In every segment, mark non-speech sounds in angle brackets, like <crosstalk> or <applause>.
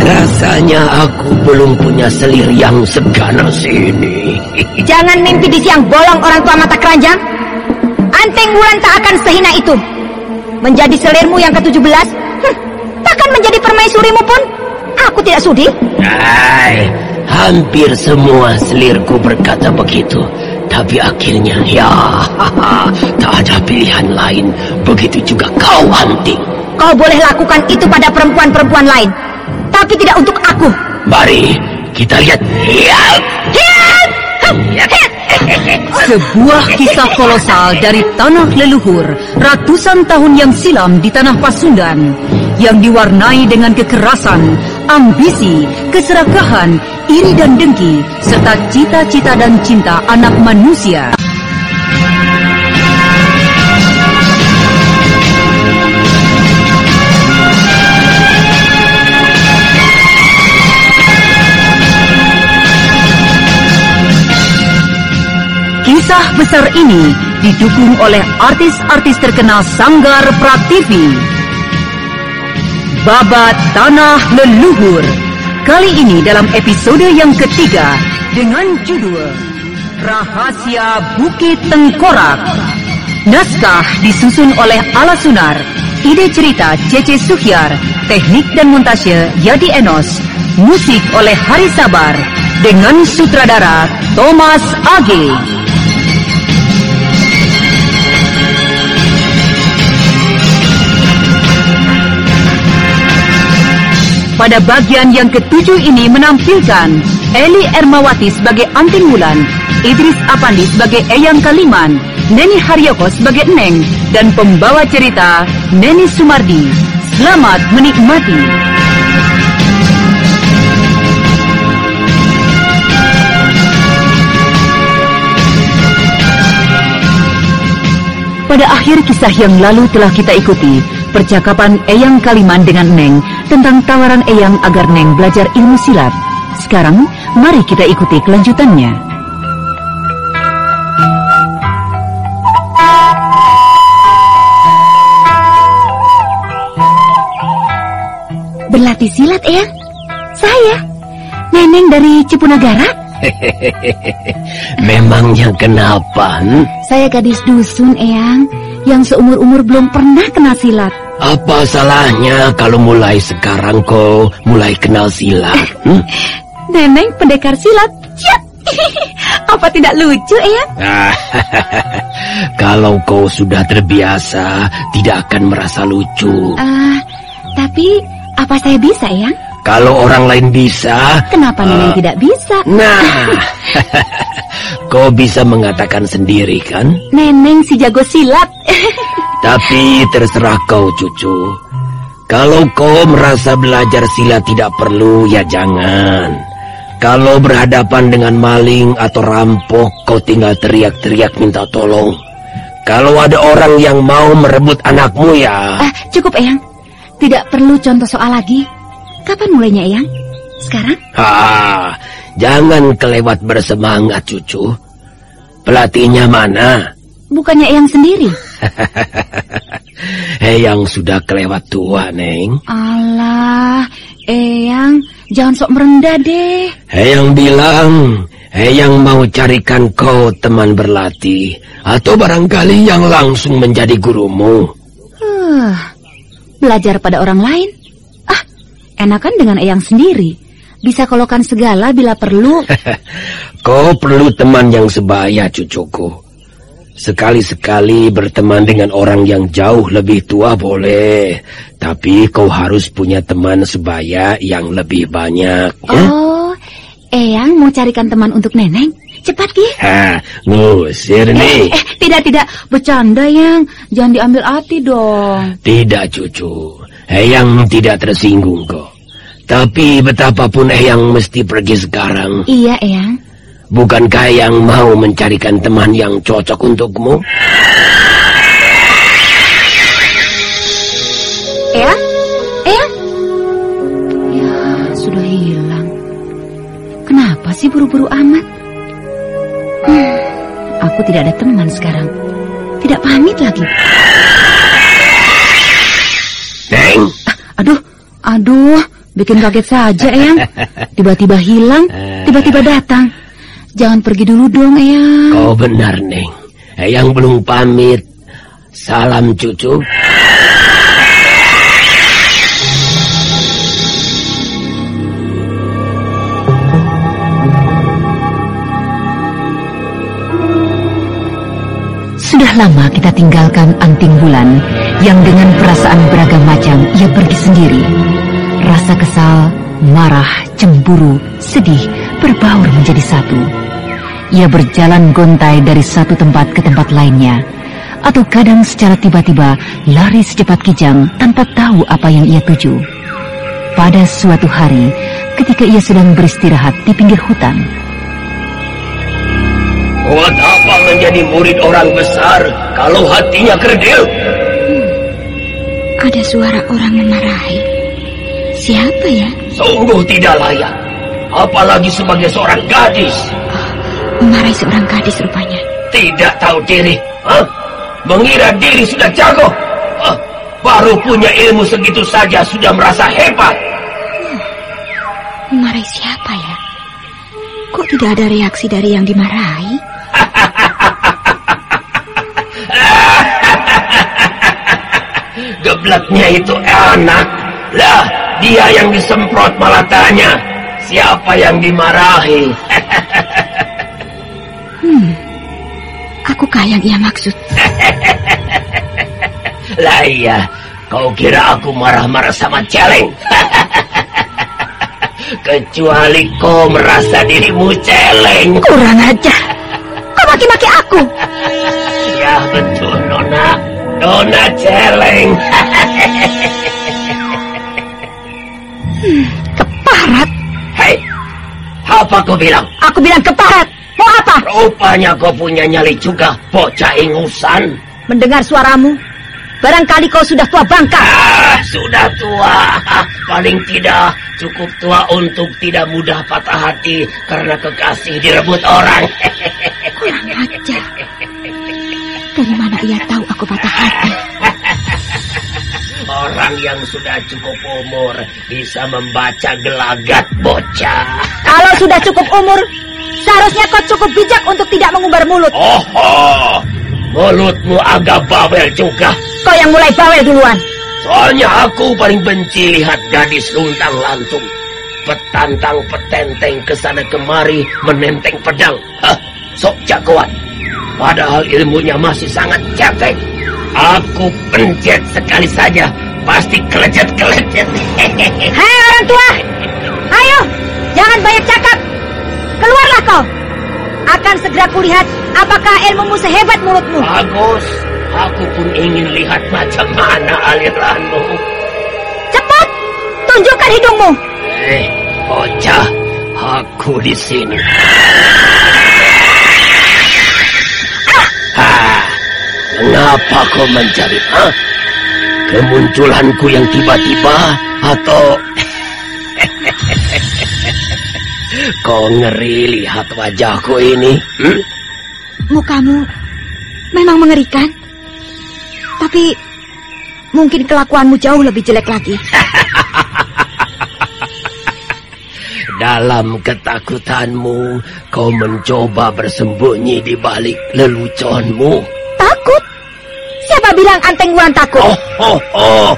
Rasanya aku belum punya selir yang seganas ini. <laughs> Jangan mimpi di siang bolong orang tua mata keranjang. Anting Wulan tak akan sehina itu. Menjadi selirmu yang ke-17, hm, takkan menjadi permaisurimu pun. Aku tidak sudi. Hai, hampir semua selirku berkata begitu. Tapi akhirnya, ya, <laughs> tak ada pilihan lain. Begitu juga kau, Anting. Kau boleh lakukan itu pada perempuan-perempuan lain. Tapi tidak untuk aku. Mari, kita lihat. Ya, Sebuah kisah kolosal dari tanah leluhur ratusan tahun yang silam di tanah Pasundan yang diwarnai dengan kekerasan, ambisi, keserakahan, iri dan dengki serta cita-cita dan cinta anak manusia. Kisah besar ini didukung oleh artis-artis terkenal Sanggar Prativi. Babat Tanah Leluhur. Kali ini dalam episode yang ketiga dengan judul Rahasia Bukit Tengkorak. Naskah disusun oleh Ala Sunar. Ide cerita Cece Suhyar. Teknik dan montase Yadi Enos. Musik oleh Hari Sabar. Dengan sutradara Thomas Age. Pada bagian yang ketujuh ini menampilkan Eli Ermawati sebagai Anting Wulan, Idris Apandi sebagai Eyang Kaliman, Neni Haryoko sebagai Neng, dan pembawa cerita Neni Sumardi. Selamat menikmati. Pada akhir kisah yang lalu telah kita ikuti percakapan Eyang Kaliman dengan Neng tentang tawaran Eyang agar Neng belajar ilmu silat. Sekarang, mari kita ikuti kelanjutannya. Berlatih silat, Eyang? Saya? Neneng dari Cipunagara? <laughs> memangnya kenapa? hmm? Saya gadis dusun, Eyang. Yang seumur-umur belum pernah kena silat. Apa salahnya kalau mulai sekarang kau mulai kenal silat? hmm? <laughs> Neneng pendekar silat. Ciat. <laughs> Apa tidak lucu, Eyang? Ah, <laughs> kalau kau sudah terbiasa, tidak akan merasa lucu. Ah, tapi apa saya bisa, Eyang? Kalau orang lain bisa, Kenapa Neneng tidak bisa? nah, kau bisa mengatakan sendiri kan? Neneng si jago silat. Tapi terserah kau, cucu. Kalau kau merasa belajar silat tidak perlu, ya jangan. Kalau berhadapan dengan maling atau rampok, kau tinggal teriak-teriak minta tolong. Kalau ada orang yang mau merebut anakmu ya, ah, cukup, Eyang. Tidak perlu contoh soal lagi. Kapan mulainya, Eyang? Sekarang? ha, jangan kelewat bersemangat, cucu. Pelatihnya mana? Bukannya <laughs> Eyang sendiri? Hei yang sudah kelewat tua, Neng. Alah, Eyang, jangan sok merendah deh. Hei yang bilang, hei yang mau carikan kau teman berlatih. Atau barangkali yang langsung menjadi gurumu. Huh, belajar pada orang lain? Ah, enakan dengan Eyang sendiri. Bisa kolokan segala bila perlu. <laughs> Kau perlu teman yang sebaya, cucuku. Sekali-sekali berteman dengan orang yang jauh lebih tua boleh. Tapi kau harus punya teman sebaya yang lebih banyak. Ya? Oh, Eyang mau carikan teman untuk Neneng? Cepat, Ki. Ha, ngusir Eh, nih. eh, tidak, tidak. Bercanda, Yang. Jangan diambil hati dong. Tidak, cucu. Eyang tidak tersinggung kok. Tapi betapapun Eyang mesti pergi sekarang. Iya, Eyang. Bukankah Eyang mau mencarikan teman yang cocok untukmu? Eyang? Eyang? Ya, sudah hilang. Kenapa sih buru-buru amat? Hmm, aku tidak ada teman sekarang. Tidak pamit lagi. Neng, Aduh, aduh, bikin kaget saja, Eyang. <laughs> Tiba-tiba hilang, tiba-tiba datang. Jangan pergi dulu dong, Eyang. kau benar, Neng. Eyang belum pamit. Salam cucu. Sudah lama kita tinggalkan anting bulan yang dengan perasaan beragam macam ia pergi sendiri. Rasa kesal, marah, cemburu, sedih berbaur menjadi satu. Ia berjalan gontai dari satu tempat ke tempat lainnya. Atau kadang secara tiba-tiba lari secepat kijang tanpa tahu apa yang ia tuju. Pada suatu hari, ketika ia sedang beristirahat di pinggir hutan, Buat apa menjadi murid orang besar kalau hatinya kerdil? Ada suara orang memarahi. Siapa ya? Sungguh tidak layak. Apalagi sebagai seorang gadis. Memarahi seorang gadis rupanya. Tidak tahu diri. Hah? Mengira diri sudah jago. Hah? Baru punya ilmu segitu saja sudah merasa hebat. Memarahi siapa ya? Kok tidak ada reaksi dari yang dimarahi? <laughs> Gebleknya itu anak. Lah, dia yang disemprot malah tanya. Siapa yang dimarahi? Aku yang ia maksud. <laughs> Lah iya, kau kira aku marah-marah sama celeng? <laughs> Kecuali kau merasa dirimu celeng. Kurang aja. Kau maki-maki aku. <laughs> Ya betul, Nona. Nona celeng. Keparat. Hei, apa kau bilang? Aku bilang keparat. Apa? Rupanya kau punya nyali juga, bocah ingusan. Mendengar suaramu. Barangkali kau sudah tua bangka. Ah, sudah tua. Paling tidak cukup tua untuk tidak mudah patah hati karena kekasih direbut orang. Kurang ajar. Dari mana ia tahu aku patah hati? <laughs> Orang yang sudah cukup umur bisa membaca gelagat bocah. Kalau sudah cukup umur, seharusnya kau cukup bijak untuk tidak mengumbar mulut. Oh, mulutmu agak bawel juga. Kau yang mulai bawel duluan. Soalnya aku paling benci lihat gadis luntang lantung. Petantang petenteng ke sana kemari menenteng pedang. Hah, sok jagoan. Padahal ilmunya masih sangat cetek. Aku pencet sekali saja. Pasti kelecet-kelecet. <laughs> Hei orang tua, ayo, jangan banyak cakap. Keluarlah kau. Akan segera kulihat apakah ilmumu sehebat mulutmu. Bagus. Aku pun ingin lihat macam mana aliranmu. Cepat, tunjukkan hidungmu. Eh, bocah. Aku di sini. Ah, mengapa kau mencari? Hah? Kemunculanku yang tiba-tiba atau kau ngeri lihat wajahku ini? Hmm? Mukamu memang mengerikan. Tapi mungkin kelakuanmu jauh lebih jelek lagi. <laughs> Dalam ketakutanmu, kau mencoba bersembunyi di balik leluconmu. Takut? Siapa bilang Anteng Wulan takut? Oh, oh, oh.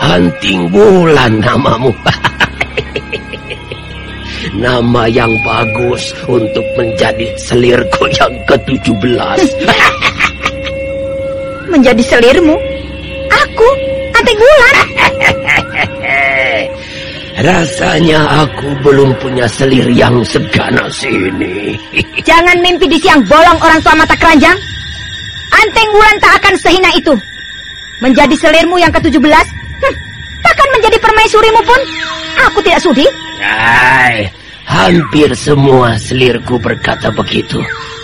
Hanting bulan namamu. <laughs> Nama yang bagus untuk menjadi selirku yang ke-17. <laughs> Menjadi selirmu? Aku? Anteng Wulan? <laughs> Rasanya aku belum punya selir yang seganas ini. <laughs> Jangan mimpi di siang bolong orang tua mata keranjang. Anteng Wulan tak akan sehina itu. Menjadi selirmu yang ke-17? Hm, takkan menjadi permaisurimu pun, aku tidak sudi. Hai, hampir semua selirku berkata begitu.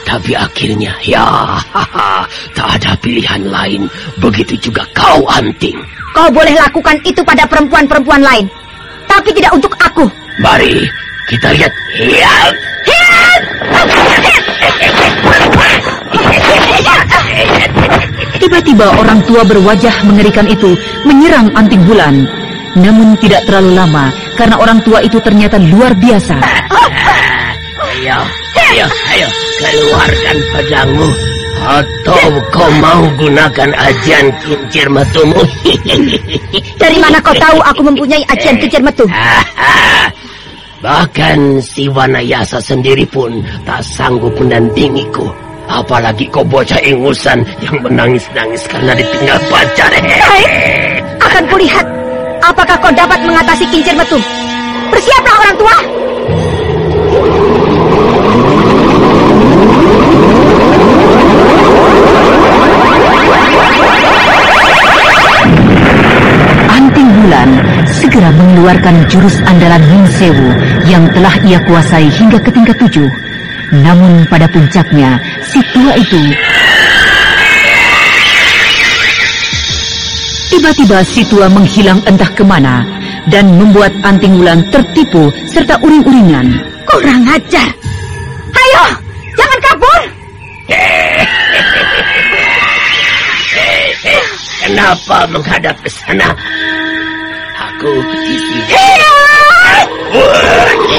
Tapi akhirnya, ya, haha, tak ada pilihan lain. Begitu juga kau, Anting. Kau boleh lakukan itu pada perempuan-perempuan lain. Tapi tidak untuk aku. Mari, kita lihat. Ya, Tiba-tiba orang tua berwajah mengerikan itu menyerang anting bulan. Namun tidak terlalu lama karena orang tua itu ternyata luar biasa. ayo, ayo, ayo, keluarkan pedangmu. Atau kau mau gunakan ajian kincir metumu? <laughs> Dari mana kau tahu aku mempunyai ajian kincir metu? <laughs> Bahkan si Wanayasa sendiri pun tak sanggup menandingiku. Apalagi kau bocah ingusan yang menangis-nangis karena ditinggal pacar. Baik, akan kulihat apakah kau dapat mengatasi kincir metu. Bersiaplah orang tua. Anting bulan segera mengeluarkan jurus andalan Min Sewu yang telah ia kuasai hingga ke tingkat tujuh. Namun pada puncaknya, si tua itu Tiba-tiba si tua menghilang entah ke mana dan membuat anting bulan tertipu serta uring-uringan. Kurang ajar. Ayo, jangan kabur. Kenapa menghadap ke sana? Aku di sini.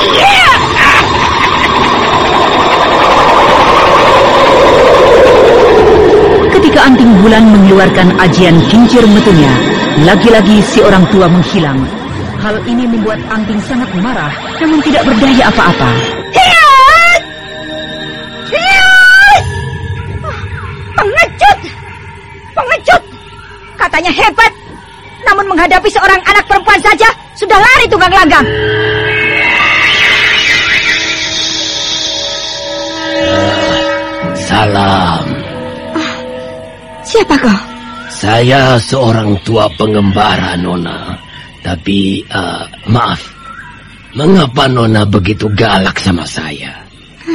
Ketika anting bulan mengeluarkan ajian kincir metunya, lagi-lagi si orang tua menghilang. Hal ini membuat anting sangat marah, namun tidak berdaya apa-apa. Pengecut! Pengecut! Katanya hebat. Namun menghadapi seorang anak perempuan saja, sudah lari tunggang langgang. Salam. Siapa kau? Saya seorang tua pengembara, Nona. Tapi, eh, maaf. Mengapa Nona begitu galak sama saya? <sighs>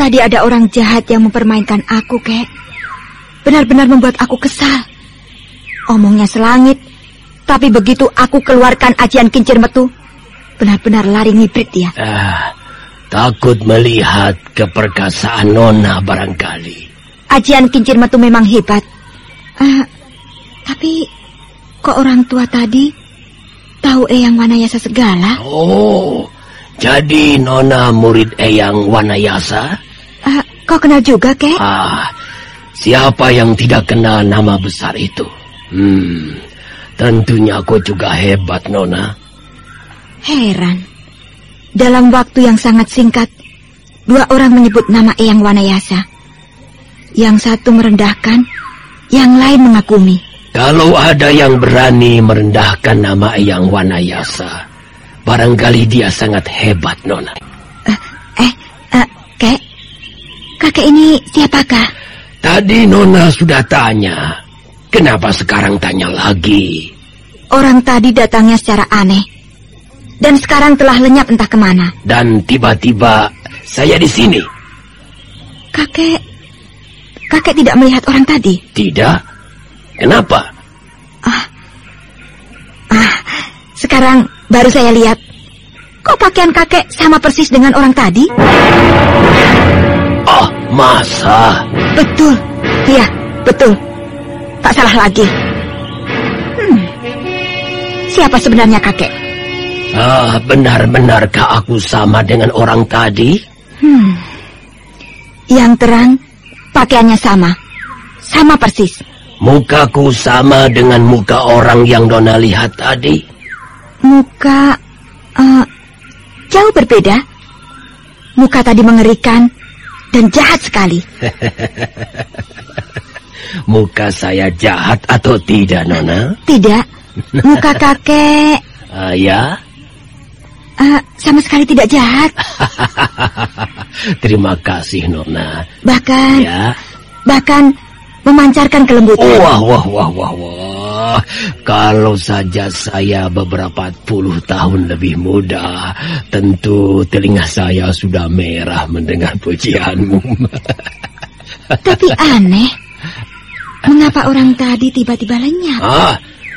Tadi ada orang jahat yang mempermainkan aku, kek. Benar-benar membuat aku kesal. Omongnya selangit, tapi begitu aku keluarkan ajian kincir metu, benar-benar lari ngibrit dia. Ah, takut melihat keperkasaan Nona barangkali. Ajian kincir metu memang hebat. Ah, tapi kok orang tua tadi tahu Eyang Wanayasa segala? Oh, jadi Nona murid Eyang Wanayasa? Ah, kau kenal juga, kek? Ah, siapa yang tidak kenal nama besar itu? Hmm, tentunya aku juga hebat, Nona. Heran. Dalam waktu yang sangat singkat, dua orang menyebut nama Eyang Wanayasa. Yang satu merendahkan, yang lain mengagumi. Kalau ada yang berani merendahkan nama Eyang Wanayasa, barangkali dia sangat hebat, Nona. Eh, eh, eh, kek, kakek ini siapakah? Tadi Nona sudah tanya, kenapa sekarang tanya lagi? Orang tadi datangnya secara aneh. Dan sekarang telah lenyap entah ke mana. Dan tiba-tiba saya di sini. Kakek, kakek tidak melihat orang tadi. Tidak? Kenapa? Ah, sekarang baru saya lihat. Kok pakaian kakek sama persis dengan orang tadi? Oh, masa? Betul. Iya, betul. Tak salah lagi. Hmm. Siapa sebenarnya kakek? Ah, benar-benarkah aku sama dengan orang tadi? Hmm. Yang terang, pakaiannya sama. Sama persis. Mukaku sama dengan muka orang yang Nona lihat tadi. Muka eh, jauh berbeda. Muka tadi mengerikan dan jahat sekali. <laughs> Muka saya jahat atau tidak, Nona? Tidak, muka <laughs> kakek Ah, ya? eh, sama sekali tidak jahat. <laughs> Terima kasih, Nona. Bahkan, Ya. bahkan memancarkan kelembutan. Wah, wah, wah, wah, wah. Ah, kalau saja saya beberapa puluh tahun lebih muda, tentu telinga saya sudah merah mendengar pujianmu. <laughs> Tapi aneh. Mengapa orang tadi tiba-tiba lenyap? ah,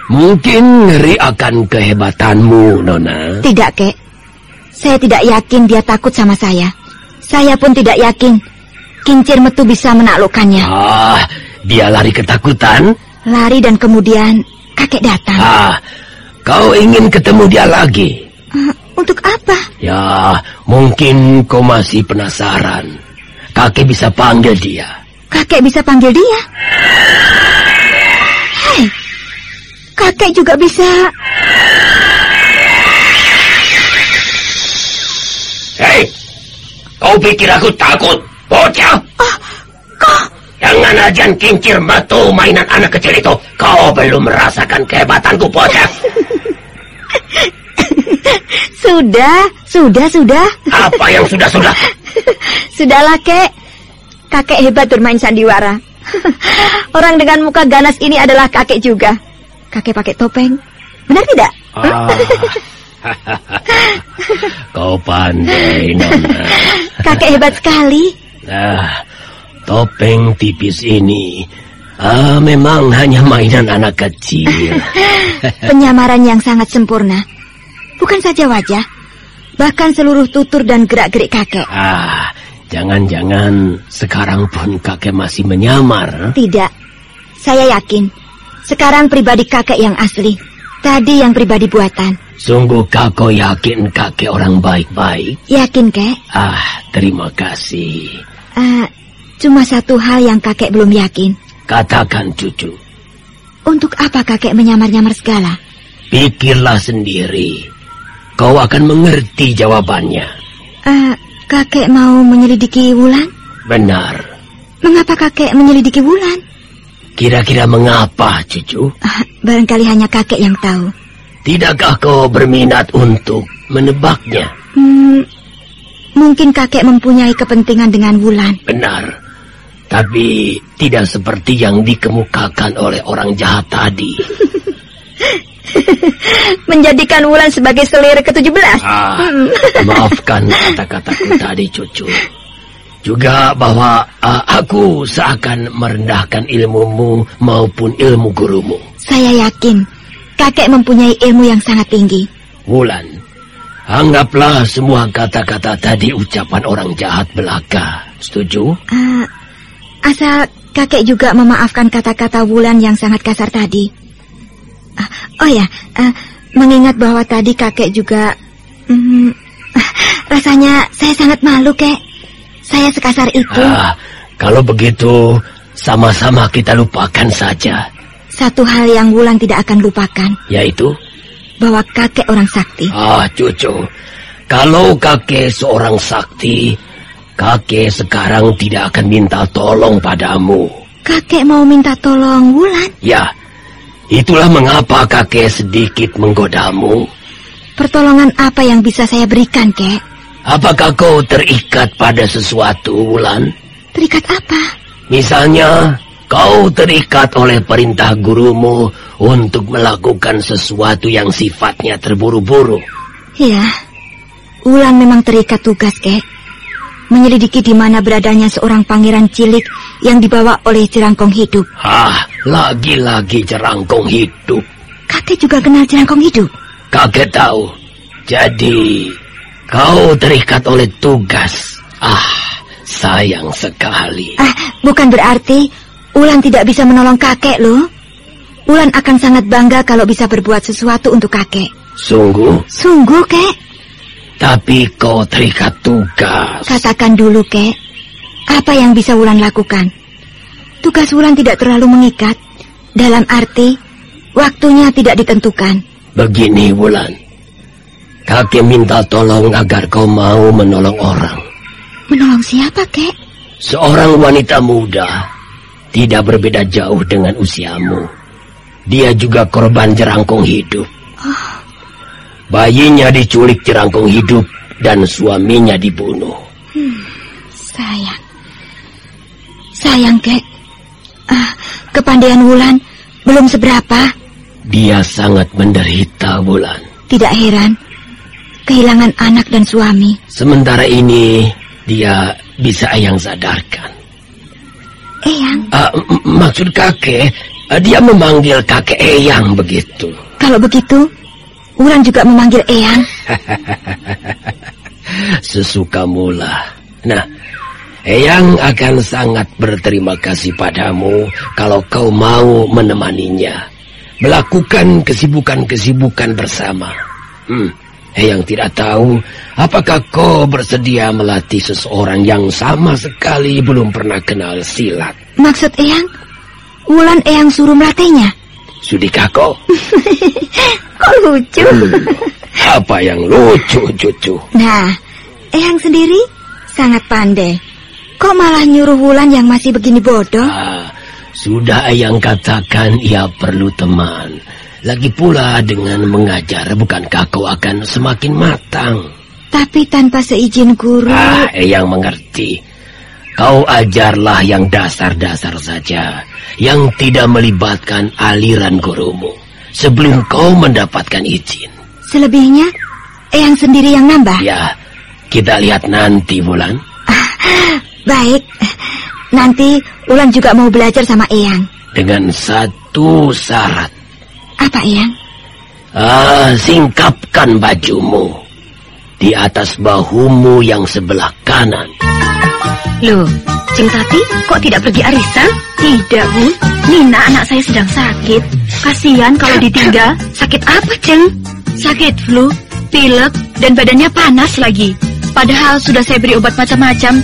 mungkin ngeri akan kehebatanmu, Nona. Tidak, kek. Saya tidak yakin dia takut sama saya. Saya pun tidak yakin kincir metu bisa menaklukkannya. Ah, dia lari ketakutan. Lari dan kemudian kakek datang. Ah, kau ingin ketemu dia lagi? Eh, untuk apa? Ya, mungkin kau masih penasaran. Kakek bisa panggil dia. Kakek bisa panggil dia. Hei, kakek juga bisa. Hei, kau pikir aku takut? Bocah! Jangan ajan kincir metu mainan anak kecil itu. Kau belum merasakan kehebatanku, bocah. <laughs> Sudah, sudah, sudah. Apa yang sudah-sudah? <laughs> Sudahlah, kek. Kakek hebat bermain sandiwara. <laughs> Orang dengan muka ganas ini adalah kakek juga. Kakek pakai topeng. Benar tidak? Ah. <laughs> kau pandai, Nona. Kakek hebat sekali. Nah, topeng tipis ini ah, memang hanya mainan anak kecil. <laughs> Penyamaran yang sangat sempurna. Bukan saja wajah, bahkan seluruh tutur dan gerak-gerik kakek. ah, jangan-jangan sekarang pun kakek masih menyamar. Tidak, saya yakin. Sekarang pribadi kakek yang asli. Tadi yang pribadi buatan. Sungguhkah kau yakin kakek orang baik-baik? Yakin, kek? Ah, terima kasih. Eh, cuma satu hal yang kakek belum yakin. Katakan cucu, Untuk apa kakek menyamar-nyamar segala? pikirlah sendiri. Kau akan mengerti jawabannya. Eh, kakek mau menyelidiki Wulan? Benar. Mengapa kakek menyelidiki Wulan? Kira-kira mengapa, cucu? Ah, barangkali hanya kakek yang tahu. Tidakkah kau berminat untuk menebaknya? Hmm, mungkin kakek mempunyai kepentingan dengan Wulan. Benar. Tapi tidak seperti yang dikemukakan oleh orang jahat tadi. <laughs> Menjadikan Wulan sebagai selir ke-17. Ah, <laughs> maafkan kata-kataku tadi, cucu. Juga bahwa ah, aku seakan merendahkan ilmumu maupun ilmu gurumu. Saya yakin kakek mempunyai ilmu yang sangat tinggi. Wulan, anggaplah semua kata-kata tadi ucapan orang jahat belaka. Setuju? Ah, asal kakek juga memaafkan kata-kata Wulan yang sangat kasar tadi. Ah, oh ya, ah, mengingat bahwa tadi kakek juga... ah, <laughs> rasanya saya sangat malu, kek. Saya sekasar itu. Ah, kalau begitu, sama-sama kita lupakan saja. Satu hal yang Wulan tidak akan lupakan, Yaitu, bahwa kakek orang sakti. ah cucu, kalau kakek seorang sakti, kakek sekarang tidak akan minta tolong padamu. Kakek mau minta tolong Wulan. Ya, itulah mengapa kakek sedikit menggodamu. Pertolongan apa yang bisa saya berikan, kek? Apakah kau terikat pada sesuatu, Wulan? Terikat apa? Misalnya, kau terikat oleh perintah gurumu untuk melakukan sesuatu yang sifatnya terburu-buru. Ya, Wulan memang terikat tugas, kek. Menyelidiki di mana beradanya seorang pangeran cilik yang dibawa oleh jerangkong hidup. Ah, lagi-lagi jerangkong hidup. Kakek juga kenal jerangkong hidup. Kakek tahu. Jadi, kau terikat oleh tugas. Ah, sayang sekali. Ah, bukan berarti Wulan tidak bisa menolong kakek, loh. Wulan akan sangat bangga kalau bisa berbuat sesuatu untuk kakek. Sungguh, Sungguh, kek. tapi kau terikat tugas. Katakan dulu, kek. Apa yang bisa Wulan lakukan? Tugas Wulan tidak terlalu mengikat. Dalam arti, waktunya tidak ditentukan. Begini, Wulan. Kakek minta tolong agar kau mau menolong orang. Menolong siapa, kek? Seorang wanita muda tidak berbeda jauh dengan usiamu. Dia juga korban jerangkong hidup. Bayinya diculik jerangkong hidup dan suaminya dibunuh. Sayang. Sayang, kek. Ah, kepandaian Wulan belum seberapa. Dia sangat menderita, Bulan. Tidak heran. Kehilangan anak dan suami. Sementara ini, dia bisa Eyang sadarkan. Eyang? Uh, maksud kakek, uh, dia memanggil kakek Eyang begitu. Kalau begitu, Wulan juga memanggil Eyang. <laughs> Sesuka mula. Nah, Eyang akan sangat berterima kasih padamu kalau kau mau menemaninya. Melakukan kesibukan-kesibukan bersama. Hmm, Eyang tidak tahu apakah kau bersedia melatih seseorang yang sama sekali belum pernah kenal silat. Maksud Eyang, Wulan Eyang suruh melatihnya? Sudikah kau? <laughs> Kok lucu? Hmm, apa yang lucu, cucu? Nah, Eyang sendiri sangat pandai. Kok malah nyuruh Wulan yang masih begini bodoh? Ah, sudah Eyang katakan ia perlu teman. Lagi pula dengan mengajar bukankah kau akan semakin matang? Tapi tanpa seizin guru. Ah, Eyang mengerti. Kau ajarlah yang dasar-dasar saja, yang tidak melibatkan aliran gurumu sebelum kau mendapatkan izin. Selebihnya, Eyang sendiri yang nambah? Ya, kita lihat nanti, Bulan. Baik, nanti Ulan juga mau belajar sama Eyang. Dengan satu syarat. Apa, Eyang? Ah, singkapkan bajumu. Di atas bahumu yang sebelah kanan. Loh, Ceng Tati kok tidak pergi arisan? Tidak, Bu. Nina anak saya sedang sakit. Kasihan kalau ditinggal. Sakit apa, Ceng? Sakit flu, pilek, dan badannya panas lagi. Padahal sudah saya beri obat macam-macam,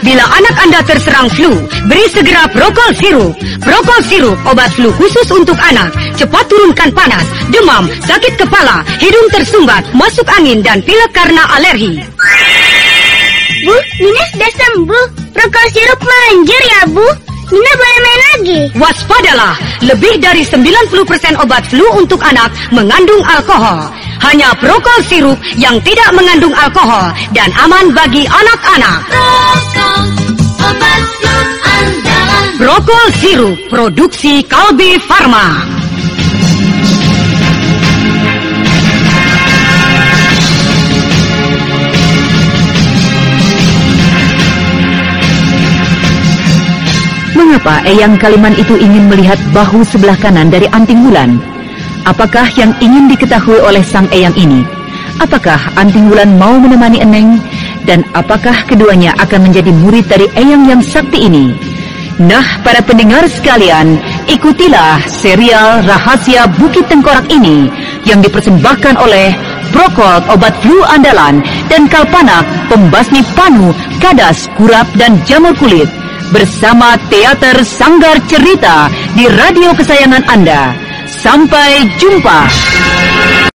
bila anak Anda terserang flu, beri segera Prokol sirup. Prokol sirup obat flu khusus untuk anak. Cepat turunkan panas, demam, sakit kepala, hidung tersumbat, masuk angin dan pilek karena alergi. Bu, Nina sudah sembuh. Prokol sirup manjur ya, Bu. Nina boleh main lagi. Waspadalah, lebih dari 90% obat flu untuk anak mengandung alkohol. Hanya Prokol sirup yang tidak mengandung alkohol dan aman bagi anak-anak. Prokol, obat flu andalan. Prokol sirup produksi Kalbi Farma. Mengapa Eyang Kaliman itu ingin melihat bahu sebelah kanan dari Anting Wulan? Apakah yang ingin diketahui oleh sang Eyang ini? Apakah Anting Wulan mau menemani Eneng? Dan apakah keduanya akan menjadi murid dari Eyang yang sakti ini? Nah, para pendengar sekalian, ikutilah serial Rahasia Bukit Tengkorak ini yang dipersembahkan oleh Prokol Obat Flu Andalan dan Kalpanak Pembasmi Panu, Kadas, Kurap, dan Jamur Kulit bersama Teater Sanggar Cerita di radio kesayangan Anda. Sampai jumpa.